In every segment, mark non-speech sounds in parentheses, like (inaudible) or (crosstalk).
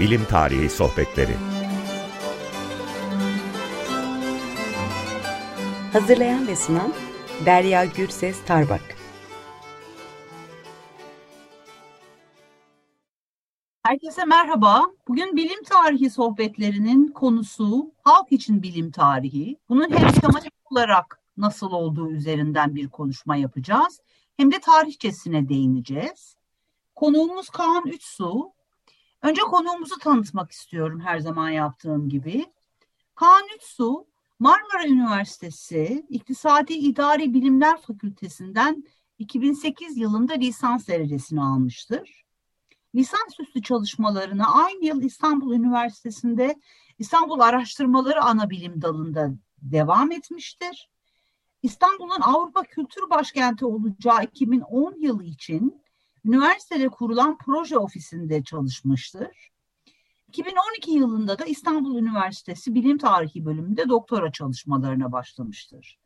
Bilim Tarihi Sohbetleri Hazırlayan ve sunan Derya Gürses Tarbak Herkese merhaba. Bugün bilim tarihi sohbetlerinin konusu halk için bilim tarihi. Bunun hem tematik olarak nasıl olduğu üzerinden bir konuşma yapacağız hem de tarihçesine değineceğiz. Konuğumuz Kaan Üçsu. Önce konuğumuzu tanıtmak istiyorum her zaman yaptığım gibi. Kaan Üçsu, Marmara Üniversitesi İktisadi İdari Bilimler Fakültesinden 2008 yılında lisans derecesini almıştır. Lisansüstü çalışmalarını aynı yıl İstanbul Üniversitesi'nde İstanbul Araştırmaları Anabilim Dalı'nda devam etmiştir. İstanbul'un Avrupa Kültür Başkenti olacağı 2010 yılı için üniversitede kurulan proje ofisinde çalışmıştır. 2012 yılında da İstanbul Üniversitesi Bilim Tarihi bölümünde doktora çalışmalarına başlamıştır.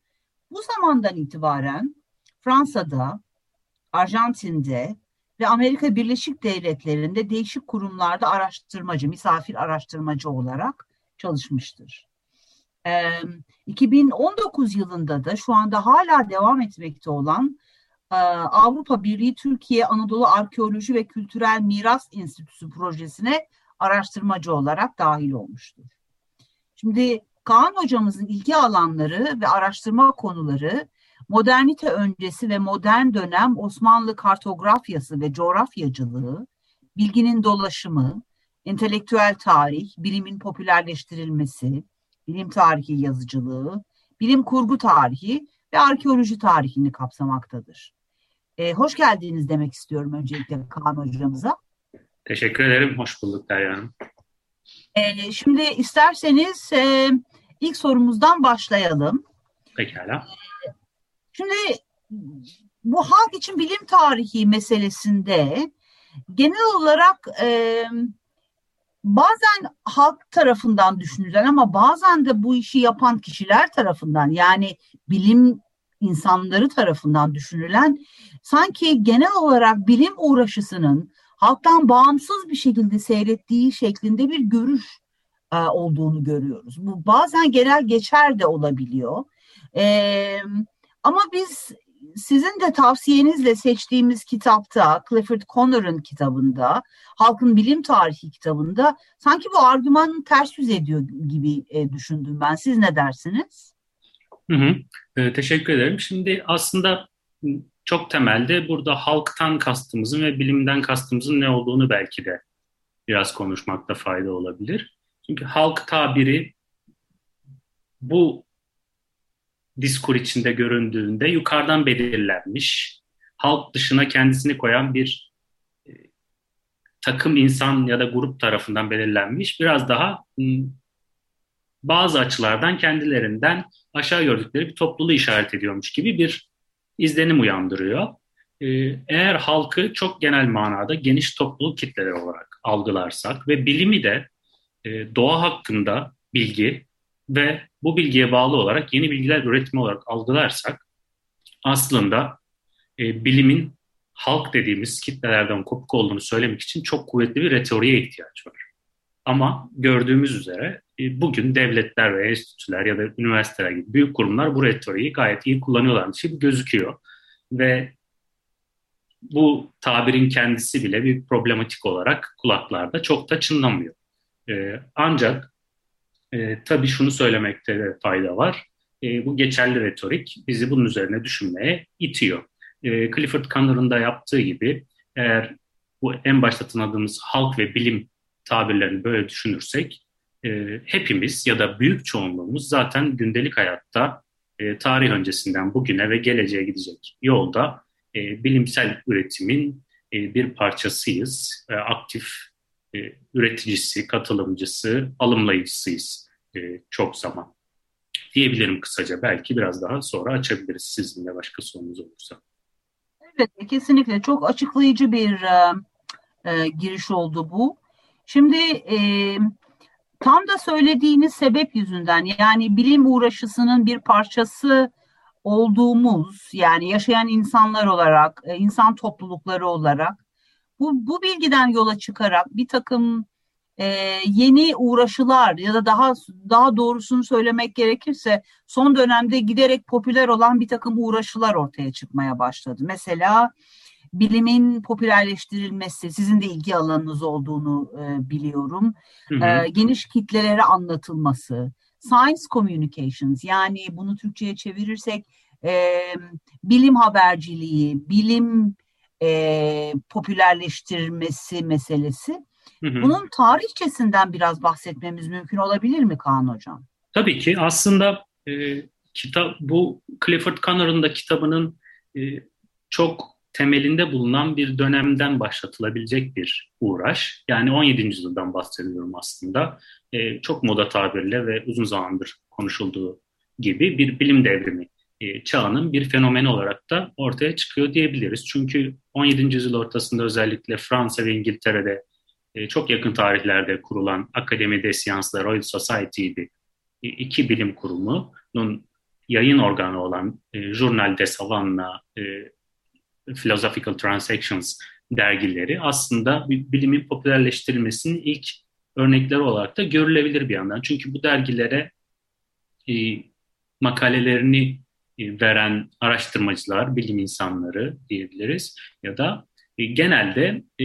Bu zamandan itibaren Fransa'da, Arjantin'de ve Amerika Birleşik Devletleri'nde değişik kurumlarda araştırmacı, misafir araştırmacı olarak çalışmıştır. 2019 yılında da şu anda hala devam etmekte olan Avrupa Birliği Türkiye Anadolu Arkeoloji ve Kültürel Miras Enstitüsü projesine araştırmacı olarak dahil olmuştur. Şimdi Kaan hocamızın ilgi alanları ve araştırma konuları modernite öncesi ve modern dönem Osmanlı kartografyası ve coğrafyacılığı, bilginin dolaşımı, entelektüel tarih, bilimin popülerleştirilmesi, bilim tarihi yazıcılığı, bilim kurgu tarihi ve arkeoloji tarihini kapsamaktadır. Ee, hoş geldiniz demek istiyorum öncelikle Kaan hocamıza. Teşekkür ederim. Hoş bulduk Derya Hanım. Ee, şimdi isterseniz e, ilk sorumuzdan başlayalım. Pekala. Şimdi bu halk için bilim tarihi meselesinde genel olarak e, bazen halk tarafından düşünülen ama bazen de bu işi yapan kişiler tarafından yani bilim insanları tarafından düşünülen sanki genel olarak bilim uğraşısının halktan bağımsız bir şekilde seyrettiği şeklinde bir görüş e, olduğunu görüyoruz. Bu bazen genel geçer de olabiliyor. E, ama biz sizin de tavsiyenizle seçtiğimiz kitapta, Clifford Connor'ın kitabında, Halkın Bilim Tarihi kitabında sanki bu argümanın ters yüz ediyor gibi e, düşündüm ben. Siz ne dersiniz? Hı hı. E, teşekkür ederim. Şimdi aslında çok temelde burada halktan kastımızın ve bilimden kastımızın ne olduğunu belki de biraz konuşmakta fayda olabilir. Çünkü halk tabiri bu diskur içinde göründüğünde yukarıdan belirlenmiş, halk dışına kendisini koyan bir e, takım insan ya da grup tarafından belirlenmiş biraz daha bazı açılardan kendilerinden aşağı gördükleri bir topluluğu işaret ediyormuş gibi bir izlenim uyandırıyor. Ee, eğer halkı çok genel manada geniş topluluk kitleleri olarak algılarsak ve bilimi de e, doğa hakkında bilgi ve bu bilgiye bağlı olarak yeni bilgiler üretimi olarak algılarsak aslında e, bilimin halk dediğimiz kitlelerden kopuk olduğunu söylemek için çok kuvvetli bir retoriğe ihtiyaç var. Ama gördüğümüz üzere e, bugün devletler ve enstitüler ya da üniversiteler gibi büyük kurumlar bu retoriği gayet iyi kullanıyorlarmış gibi gözüküyor. Ve bu tabirin kendisi bile bir problematik olarak kulaklarda çok da çınlamıyor. Ee, ancak e, tabii şunu söylemekte de fayda var. E, bu geçerli retorik bizi bunun üzerine düşünmeye itiyor. E, Clifford Connor'ın da yaptığı gibi eğer bu en başta tanıdığımız halk ve bilim tabirlerini böyle düşünürsek e, hepimiz ya da büyük çoğunluğumuz zaten gündelik hayatta e, tarih öncesinden bugüne ve geleceğe gidecek yolda e, bilimsel üretimin e, bir parçasıyız. E, aktif e, üreticisi, katılımcısı, alımlayıcısıyız e, çok zaman. Diyebilirim kısaca. Belki biraz daha sonra açabiliriz sizinle başka sorunuz olursa. Evet, kesinlikle çok açıklayıcı bir e, e, giriş oldu bu. Şimdi e, tam da söylediğiniz sebep yüzünden yani bilim uğraşısının bir parçası olduğumuz yani yaşayan insanlar olarak, e, insan toplulukları olarak bu, bu bilgiden yola çıkarak bir takım e, yeni uğraşılar ya da daha daha doğrusunu söylemek gerekirse son dönemde giderek popüler olan bir takım uğraşılar ortaya çıkmaya başladı. Mesela bilimin popülerleştirilmesi, sizin de ilgi alanınız olduğunu e, biliyorum. Hı hı. E, geniş kitlelere anlatılması, science communications yani bunu Türkçe'ye çevirirsek e, bilim haberciliği, bilim e, popülerleştirmesi meselesi. Hı hı. Bunun tarihçesinden biraz bahsetmemiz mümkün olabilir mi Kaan Hocam? Tabii ki aslında e, kitap bu Clifford Connor'ın da kitabının e, çok temelinde bulunan bir dönemden başlatılabilecek bir uğraş. Yani 17. yüzyıldan bahsediyorum aslında. E, çok moda tabirle ve uzun zamandır konuşulduğu gibi bir bilim devrimi e, çağının bir fenomen olarak da ortaya çıkıyor diyebiliriz. Çünkü 17. yüzyıl ortasında özellikle Fransa ve İngiltere'de e, çok yakın tarihlerde kurulan Akademi des Sciences Royal Society'di. E, iki bilim kurumunun yayın organı olan e, Journal des Savants, e, Philosophical Transactions dergileri aslında bilimin popülerleştirilmesinin ilk örnekleri olarak da görülebilir bir yandan. Çünkü bu dergilere e, makalelerini e, veren araştırmacılar, bilim insanları diyebiliriz ya da e, genelde e,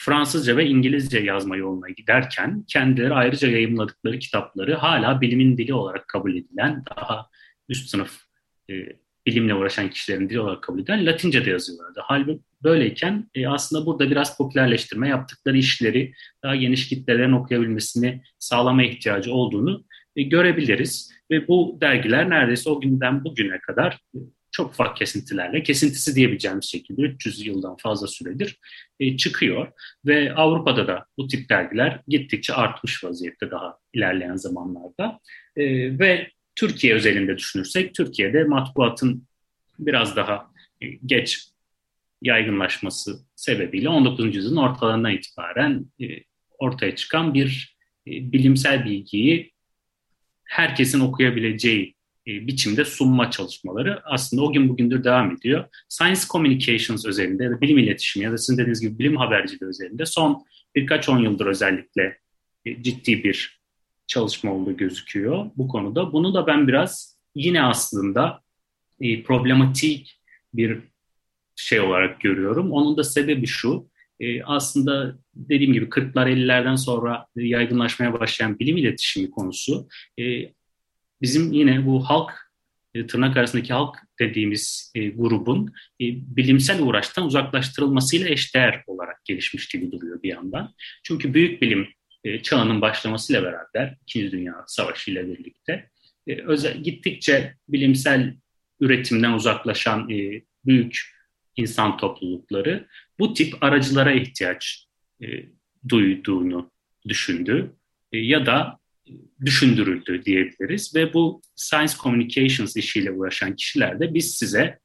Fransızca ve İngilizce yazma yoluna giderken kendileri ayrıca yayımladıkları kitapları hala bilimin dili olarak kabul edilen daha üst sınıf e, bilimle uğraşan kişilerin dili olarak kabul edilen Latince'de yazıyorlardı. Halbuki böyleyken e, aslında burada biraz popülerleştirme yaptıkları işleri daha geniş kitlelerin okuyabilmesini sağlama ihtiyacı olduğunu e, görebiliriz. Ve bu dergiler neredeyse o günden bugüne kadar e, çok ufak kesintilerle, kesintisi diyebileceğimiz şekilde 300 yıldan fazla süredir e, çıkıyor. Ve Avrupa'da da bu tip dergiler gittikçe artmış vaziyette daha ilerleyen zamanlarda. E, ve Türkiye özelinde düşünürsek, Türkiye'de matbuatın biraz daha e, geç yaygınlaşması sebebiyle 19. yüzyılın ortalarından itibaren e, ortaya çıkan bir e, bilimsel bilgiyi herkesin okuyabileceği biçimde sunma çalışmaları aslında o gün bugündür devam ediyor. Science Communications özelinde ya da bilim iletişimi ya da sizin dediğiniz gibi bilim haberciliği özelinde son birkaç on yıldır özellikle ciddi bir çalışma olduğu gözüküyor bu konuda. Bunu da ben biraz yine aslında e, problematik bir şey olarak görüyorum. Onun da sebebi şu, e, aslında dediğim gibi 40'lar 50'lerden sonra yaygınlaşmaya başlayan bilim iletişimi konusu e, bizim yine bu halk e, tırnak arasındaki halk dediğimiz e, grubun e, bilimsel uğraştan uzaklaştırılmasıyla eşdeğer olarak gelişmiş gibi duruyor bir yandan. Çünkü büyük bilim e, çağının başlamasıyla beraber İkinci Dünya Savaşı ile birlikte e, özel, gittikçe bilimsel üretimden uzaklaşan e, büyük insan toplulukları bu tip aracılara ihtiyaç duyduğunu düşündü ya da düşündürüldü diyebiliriz ve bu science communications işiyle uğraşan kişiler de biz size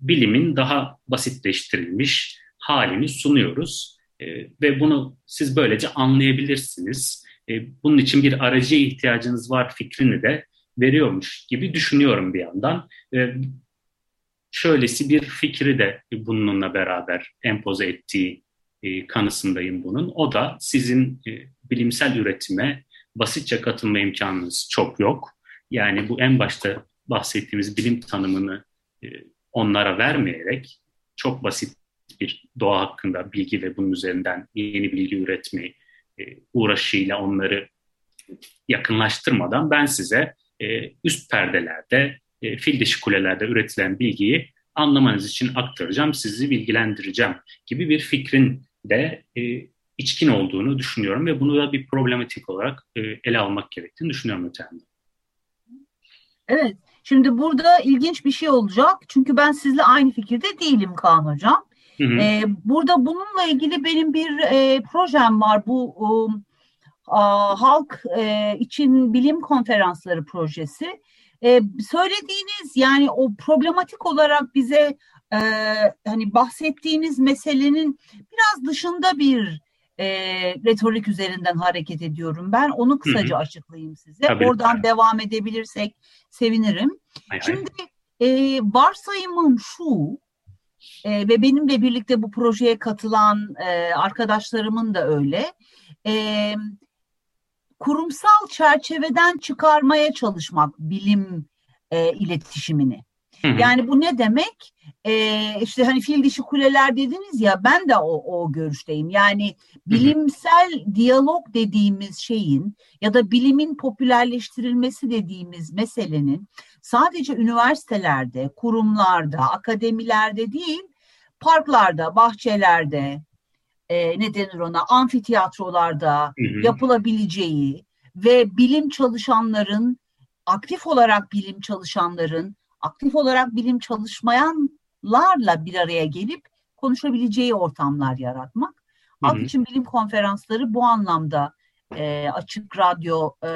bilimin daha basitleştirilmiş halini sunuyoruz e, ve bunu siz böylece anlayabilirsiniz. E, bunun için bir aracıya ihtiyacınız var fikrini de veriyormuş gibi düşünüyorum bir yandan. E, şöylesi bir fikri de bununla beraber empoze ettiği e, kanısındayım bunun. O da sizin e, bilimsel üretime basitçe katılma imkanınız çok yok. Yani bu en başta bahsettiğimiz bilim tanımını e, onlara vermeyerek çok basit bir doğa hakkında bilgi ve bunun üzerinden yeni bilgi üretme e, uğraşıyla onları yakınlaştırmadan ben size e, üst perdelerde, e, fil dişi kulelerde üretilen bilgiyi anlamanız için aktaracağım, sizi bilgilendireceğim gibi bir fikrin de içkin olduğunu düşünüyorum ve bunu da bir problematik olarak ele almak gerektiğini düşünüyorum ötende. Evet, şimdi burada ilginç bir şey olacak. Çünkü ben sizle aynı fikirde değilim Kaan Hocam. Hı hı. Ee, burada bununla ilgili benim bir e, projem var. Bu um, a, halk e, için bilim konferansları projesi. E, söylediğiniz yani o problematik olarak bize e, hani bahsettiğiniz meselenin biraz dışında bir e, retorik üzerinden hareket ediyorum. Ben onu kısaca Hı-hı. açıklayayım size. Tabii. Oradan devam edebilirsek sevinirim. Hay Şimdi e, varsayımım şu e, ve benimle birlikte bu projeye katılan e, arkadaşlarımın da öyle. e, kurumsal çerçeveden çıkarmaya çalışmak bilim e, iletişimini. Yani bu ne demek? Ee, işte hani fil dişi kuleler dediniz ya ben de o, o görüşteyim. Yani bilimsel diyalog dediğimiz şeyin ya da bilimin popülerleştirilmesi dediğimiz meselenin sadece üniversitelerde, kurumlarda, akademilerde değil, parklarda, bahçelerde, e, ne denir ona, amfiteyatrolarda hı hı. yapılabileceği ve bilim çalışanların, aktif olarak bilim çalışanların aktif olarak bilim çalışmayanlarla bir araya gelip konuşabileceği ortamlar yaratmak. Halk için bilim konferansları bu anlamda e, açık radyo e,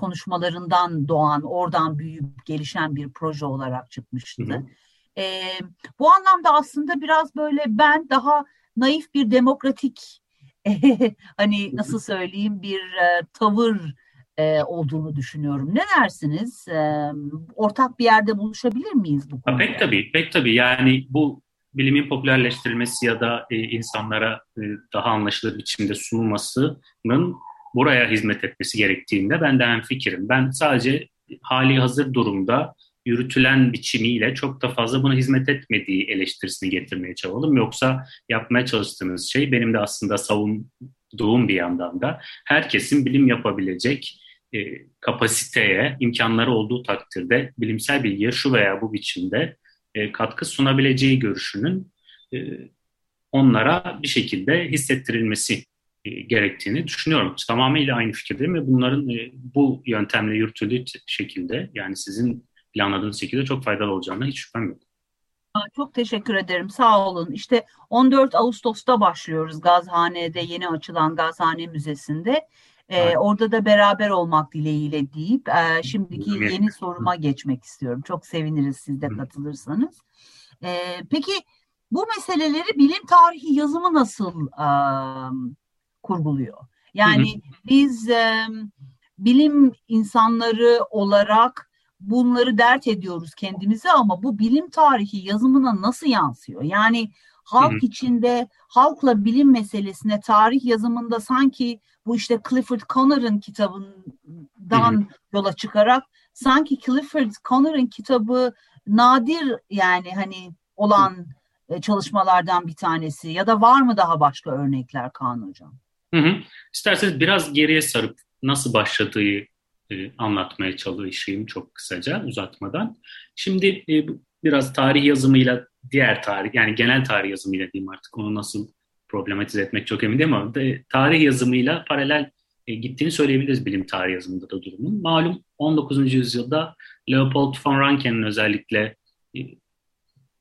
konuşmalarından doğan, oradan büyüyüp gelişen bir proje olarak çıkmıştı. Hı hı. E, bu anlamda aslında biraz böyle ben daha naif bir demokratik (laughs) hani nasıl söyleyeyim bir e, tavır e, olduğunu düşünüyorum. Ne dersiniz? E, ortak bir yerde buluşabilir miyiz bu konuda? Pek tabii, pek tabii. Yani bu bilimin popülerleştirilmesi ya da e, insanlara e, daha anlaşılır biçimde sunulmasının buraya hizmet etmesi gerektiğinde ben de hem fikrim. Ben sadece hali hazır durumda yürütülen biçimiyle çok da fazla buna hizmet etmediği eleştirisini getirmeye çabaladım. Yoksa yapmaya çalıştığınız şey benim de aslında savunduğum bir yandan da herkesin bilim yapabilecek e, kapasiteye, imkanları olduğu takdirde bilimsel bilgiye şu veya bu biçimde e, katkı sunabileceği görüşünün e, onlara bir şekilde hissettirilmesi gerektiğini düşünüyorum. Tamamıyla aynı fikirdeyim ve bunların e, bu yöntemle yürütüldüğü şekilde yani sizin planladığınız şekilde çok faydalı olacağına hiç şüphem yok. Çok teşekkür ederim. Sağ olun. İşte 14 Ağustos'ta başlıyoruz Gazhane'de yeni açılan Gazhane Müzesi'nde. Ee, orada da beraber olmak dileğiyle deyip e, şimdiki yeni soruma geçmek istiyorum. Çok seviniriz siz de katılırsanız. Ee, peki bu meseleleri bilim tarihi yazımı nasıl e, kurguluyor? Yani biz e, bilim insanları olarak bunları dert ediyoruz kendimize ama bu bilim tarihi yazımına nasıl yansıyor? Yani halk içinde halkla bilim meselesine tarih yazımında sanki bu işte Clifford Connor'ın kitabından yola çıkarak sanki Clifford Connor'ın kitabı nadir yani hani olan e, çalışmalardan bir tanesi ya da var mı daha başka örnekler Kaan Hocam? Hı hı. İsterseniz biraz geriye sarıp nasıl başladığı e, anlatmaya çalışayım çok kısaca uzatmadan. Şimdi e, biraz tarih yazımıyla diğer tarih yani genel tarih yazımıyla diyeyim artık onu nasıl problematize etmek çok emin değilim ama de, tarih yazımıyla paralel e, gittiğini söyleyebiliriz bilim tarih yazımında da durumun. Malum 19. yüzyılda Leopold von Ranke'nin özellikle e,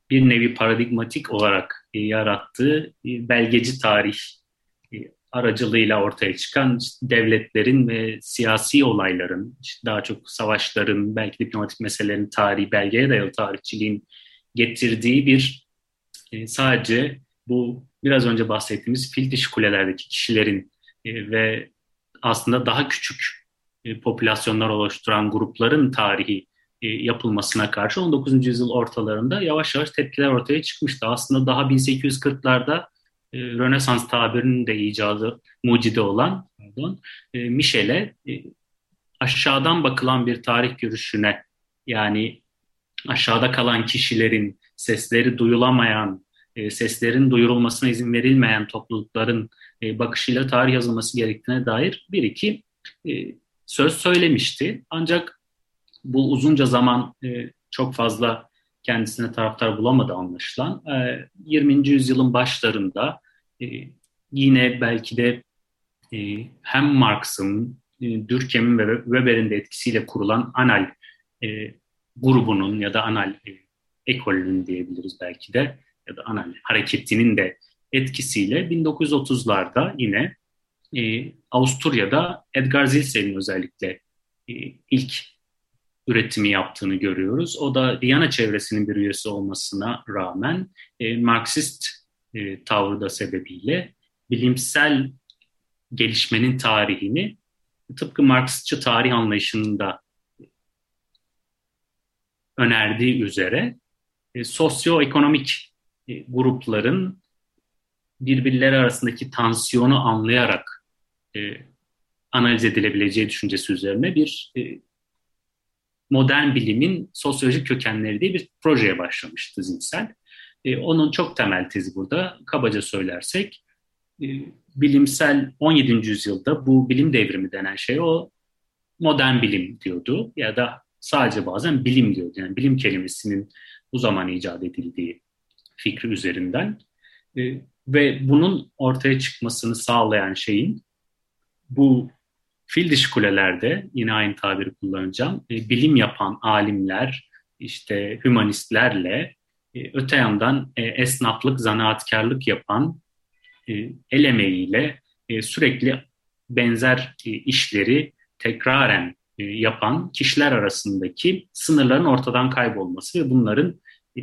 bir nevi paradigmatik olarak e, yarattığı e, belgeci tarih aracılığıyla ortaya çıkan devletlerin ve siyasi olayların, daha çok savaşların, belki diplomatik meselelerin tarihi, belgeye dayalı tarihçiliğin getirdiği bir e, sadece bu biraz önce bahsettiğimiz fil dişi kulelerdeki kişilerin e, ve aslında daha küçük e, popülasyonlar oluşturan grupların tarihi yapılmasına karşı 19. yüzyıl ortalarında yavaş yavaş tepkiler ortaya çıkmıştı. Aslında daha 1840'larda e, Rönesans tabirinin de icadı mucide olan pardon, e, Michel'e e, aşağıdan bakılan bir tarih görüşüne yani aşağıda kalan kişilerin sesleri duyulamayan seslerin duyurulmasına izin verilmeyen toplulukların bakışıyla tarih yazılması gerektiğine dair bir iki söz söylemişti. Ancak bu uzunca zaman çok fazla kendisine taraftar bulamadı anlaşılan. 20. yüzyılın başlarında yine belki de hem Marx'ın, Durkheim'in ve Weber'in de etkisiyle kurulan Anal grubunun ya da Anal ekolünün diyebiliriz belki de ya da ana hareketinin de etkisiyle 1930'larda yine e, Avusturya'da Edgar Zilsel'in özellikle e, ilk üretimi yaptığını görüyoruz. O da Viyana çevresinin bir üyesi olmasına rağmen e, Marksist e, tavrı da sebebiyle bilimsel gelişmenin tarihini tıpkı Marksistçı tarih anlayışında önerdiği üzere e, sosyoekonomik e, grupların birbirleri arasındaki tansiyonu anlayarak e, analiz edilebileceği düşüncesi üzerine bir e, modern bilimin sosyolojik kökenleri diye bir projeye başlamıştı Zinsel. E, onun çok temel tezi burada. Kabaca söylersek e, bilimsel 17. yüzyılda bu bilim devrimi denen şey o modern bilim diyordu ya da sadece bazen bilim diyordu. Yani bilim kelimesinin bu zaman icat edildiği fikri üzerinden e, ve bunun ortaya çıkmasını sağlayan şeyin bu fil dişi kulelerde yine aynı tabiri kullanacağım. E, bilim yapan alimler işte hümanistlerle e, öte yandan e, esnaflık, zanaatkarlık yapan e, el emeğiyle e, sürekli benzer e, işleri tekraren e, yapan kişiler arasındaki sınırların ortadan kaybolması ve bunların e,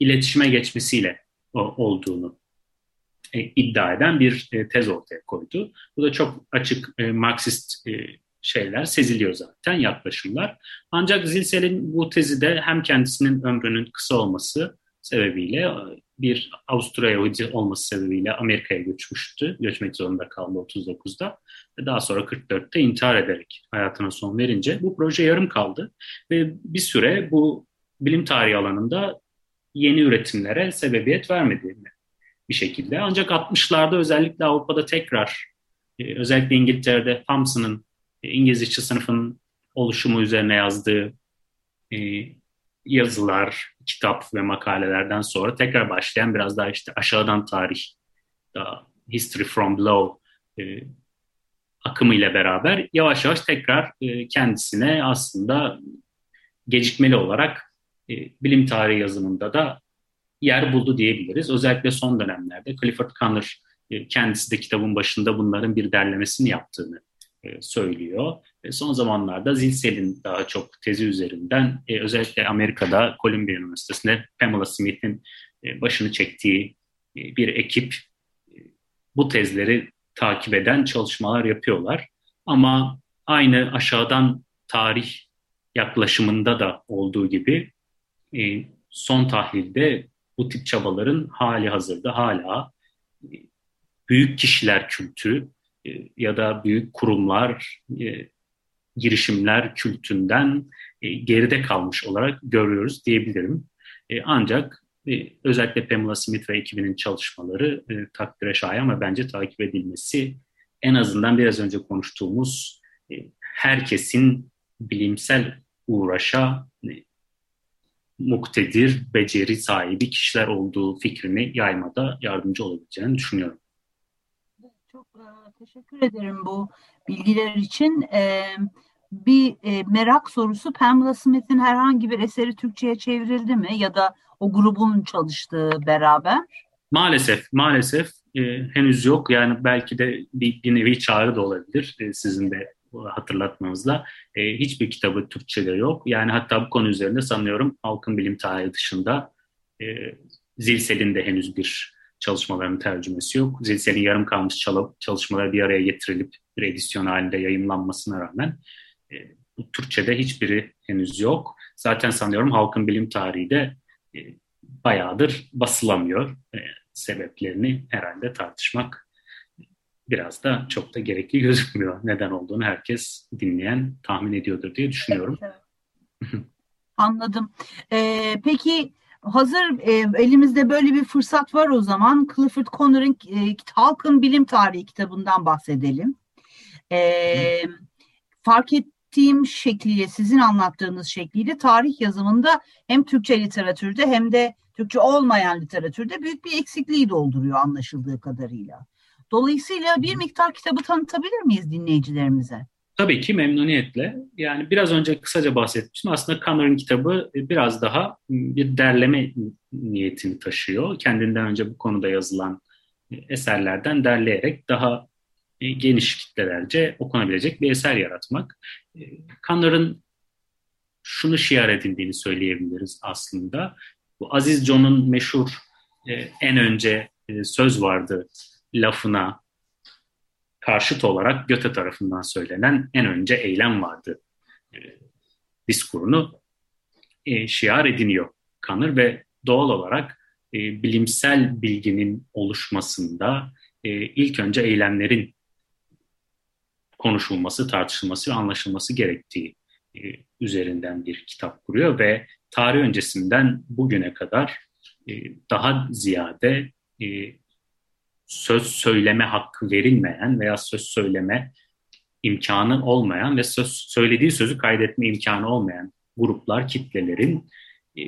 iletişime geçmesiyle o, olduğunu e, iddia eden bir e, tez ortaya koydu. Bu da çok açık e, Marksist e, şeyler seziliyor zaten yaklaşımlar. Ancak Zilsel'in bu tezi de hem kendisinin ömrünün kısa olması sebebiyle bir Avusturya Yahudi olması sebebiyle Amerika'ya göçmüştü. Göçmek zorunda kaldı 39'da. Ve daha sonra 44'te intihar ederek hayatına son verince bu proje yarım kaldı. Ve bir süre bu bilim tarihi alanında yeni üretimlere sebebiyet vermedi bir şekilde. Ancak 60'larda özellikle Avrupa'da tekrar e, özellikle İngiltere'de Thompson'ın e, İngiliz işçi sınıfının oluşumu üzerine yazdığı e, yazılar, kitap ve makalelerden sonra tekrar başlayan biraz daha işte aşağıdan tarih, daha history from below e, akımı ile beraber yavaş yavaş tekrar kendisine aslında gecikmeli olarak bilim tarihi yazımında da yer buldu diyebiliriz. Özellikle son dönemlerde Clifford Connor e, kendisi de kitabın başında bunların bir derlemesini yaptığını e, söylüyor. E, son zamanlarda Zilsel'in daha çok tezi üzerinden özellikle Amerika'da Columbia Üniversitesi'nde Pamela Smith'in başını çektiği bir ekip bu tezleri takip eden çalışmalar yapıyorlar. Ama aynı aşağıdan tarih yaklaşımında da olduğu gibi son tahlilde bu tip çabaların hali hazırda hala büyük kişiler kültürü e, ya da büyük kurumlar, e, girişimler kültünden e, geride kalmış olarak görüyoruz diyebilirim. Ancak özellikle Pamela Smith ve ekibinin çalışmaları takdire şayan ve bence takip edilmesi en azından biraz önce konuştuğumuz herkesin bilimsel uğraşa muktedir, beceri sahibi kişiler olduğu fikrini yaymada yardımcı olabileceğini düşünüyorum. Çok e, teşekkür ederim bu bilgiler için. E, bir e, merak sorusu Pamela Smith'in herhangi bir eseri Türkçe'ye çevrildi mi ya da o grubun çalıştığı beraber? Maalesef, maalesef e, henüz yok. Yani belki de bir, bir nevi çağrı da olabilir e, sizin de hatırlatmanızla. E, hiçbir kitabı Türkçe'de yok. Yani hatta bu konu üzerinde sanıyorum halkın bilim tarihi dışında e, Zilsel'in de henüz bir çalışmalarının tercümesi yok. Zilsel'in yarım kalmış çalışmaları bir araya getirilip bir edisyon halinde yayınlanmasına rağmen e, bu Türkçe'de hiçbiri henüz yok. Zaten sanıyorum halkın bilim tarihi de e, bayağıdır basılamıyor. E, sebeplerini herhalde tartışmak biraz da çok da gerekli gözükmüyor. Neden olduğunu herkes dinleyen tahmin ediyordur diye düşünüyorum. Anladım. Ee, peki hazır e, elimizde böyle bir fırsat var o zaman Clifford Connor'ın e, Halkın Bilim Tarihi kitabından bahsedelim. E, fark ettiğim şekliyle sizin anlattığınız şekliyle tarih yazımında hem Türkçe literatürde hem de Türkçe olmayan literatürde büyük bir eksikliği dolduruyor anlaşıldığı kadarıyla. Dolayısıyla bir miktar kitabı tanıtabilir miyiz dinleyicilerimize? Tabii ki memnuniyetle. Yani biraz önce kısaca bahsetmiştim. Aslında Connor'ın kitabı biraz daha bir derleme niyetini taşıyor. Kendinden önce bu konuda yazılan eserlerden derleyerek daha geniş kitlelerce okunabilecek bir eser yaratmak. Connor'ın şunu şiar edildiğini söyleyebiliriz aslında. Bu Aziz John'un meşhur en önce söz vardı lafına karşıt olarak Göte tarafından söylenen en önce eylem vardı. E, diskurunu e, şiar ediniyor Kanır ve doğal olarak e, bilimsel bilginin oluşmasında e, ilk önce eylemlerin konuşulması, tartışılması ve anlaşılması gerektiği e, üzerinden bir kitap kuruyor ve tarih öncesinden bugüne kadar e, daha ziyade e, söz söyleme hakkı verilmeyen veya söz söyleme imkanı olmayan ve söz söylediği sözü kaydetme imkanı olmayan gruplar, kitlelerin e,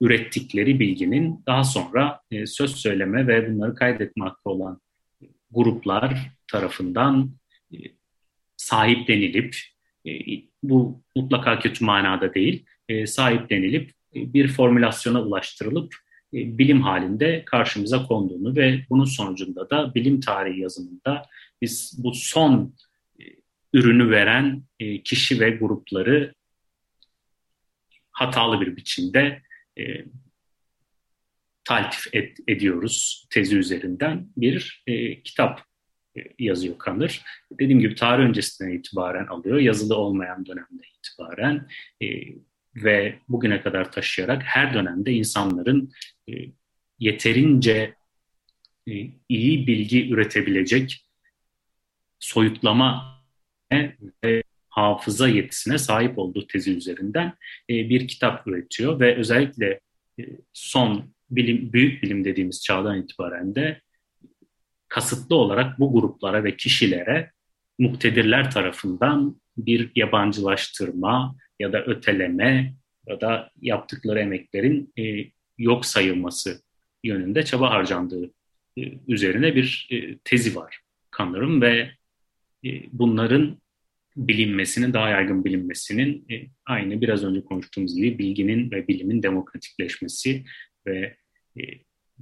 ürettikleri bilginin daha sonra e, söz söyleme ve bunları kaydetme hakkı olan gruplar tarafından e, sahiplenilip bu mutlaka kötü manada değil sahiplenilip bir formülasyona ulaştırılıp bilim halinde karşımıza konduğunu ve bunun sonucunda da bilim tarihi yazımında biz bu son e, ürünü veren e, kişi ve grupları hatalı bir biçimde e, taltif et, ediyoruz tezi üzerinden bir e, kitap e, yazıyor Kanır. Dediğim gibi tarih öncesinden itibaren alıyor, yazılı olmayan dönemde itibaren e, ve bugüne kadar taşıyarak her dönemde insanların e, yeterince e, iyi bilgi üretebilecek soyutlama ve hafıza yetisine sahip olduğu tezi üzerinden e, bir kitap üretiyor ve özellikle son bilim, büyük bilim dediğimiz çağdan itibaren de kasıtlı olarak bu gruplara ve kişilere muktedirler tarafından bir yabancılaştırma ya da öteleme ya da yaptıkları emeklerin e, yok sayılması yönünde çaba harcandığı e, üzerine bir e, tezi var kanırım ve e, bunların bilinmesinin, daha yaygın bilinmesinin e, aynı biraz önce konuştuğumuz gibi bilginin ve bilimin demokratikleşmesi ve e,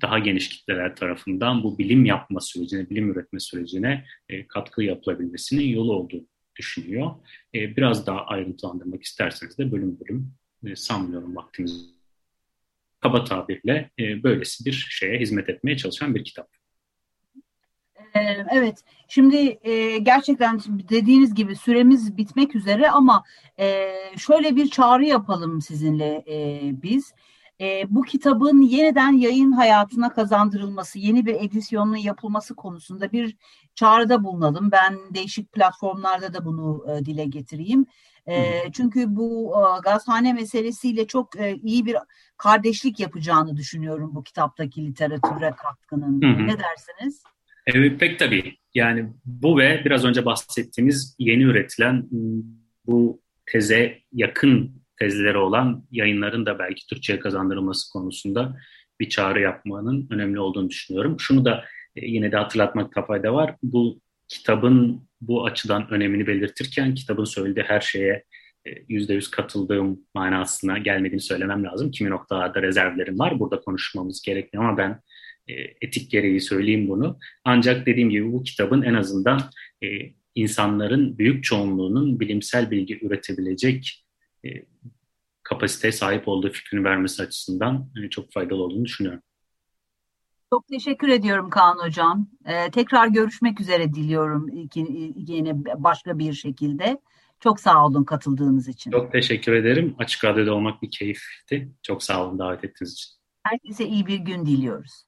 daha geniş kitleler tarafından bu bilim yapma sürecine, bilim üretme sürecine e, katkı yapılabilmesinin yolu olduğu düşünüyor. E, biraz daha ayrıntılandırmak isterseniz de bölüm bölüm e, sanmıyorum vaktimiz kaba tabirle e, böylesi bir şeye hizmet etmeye çalışan bir kitap. Ee, evet, şimdi e, gerçekten dediğiniz gibi süremiz bitmek üzere ama e, şöyle bir çağrı yapalım sizinle e, biz. E, bu kitabın yeniden yayın hayatına kazandırılması, yeni bir edisyonun yapılması konusunda bir çağrıda bulunalım. Ben değişik platformlarda da bunu e, dile getireyim. E, çünkü bu e, gazhane meselesiyle çok e, iyi bir kardeşlik yapacağını düşünüyorum bu kitaptaki literatüre katkının. Hı hı. Ne dersiniz? Evet pek tabii. Yani bu ve biraz önce bahsettiğimiz yeni üretilen bu teze yakın tezleri olan yayınların da belki Türkçe'ye kazandırılması konusunda bir çağrı yapmanın önemli olduğunu düşünüyorum. Şunu da e, yine de hatırlatmakta fayda var. Bu kitabın bu açıdan önemini belirtirken kitabın söylediği her şeye e, yüzde yüz katıldığım manasına gelmediğini söylemem lazım. Kimi noktalarda rezervlerim var. Burada konuşmamız gerekmiyor ama ben e, etik gereği söyleyeyim bunu. Ancak dediğim gibi bu kitabın en azından insanların büyük çoğunluğunun bilimsel bilgi üretebilecek kapasiteye sahip olduğu fikrini vermesi açısından çok faydalı olduğunu düşünüyorum. Çok teşekkür ediyorum Kaan Hocam. Ee, tekrar görüşmek üzere diliyorum yine başka bir şekilde. Çok sağ olun katıldığınız için. Çok teşekkür ederim. Açık Radyo'da olmak bir keyifti. Çok sağ olun davet ettiğiniz için. Herkese iyi bir gün diliyoruz.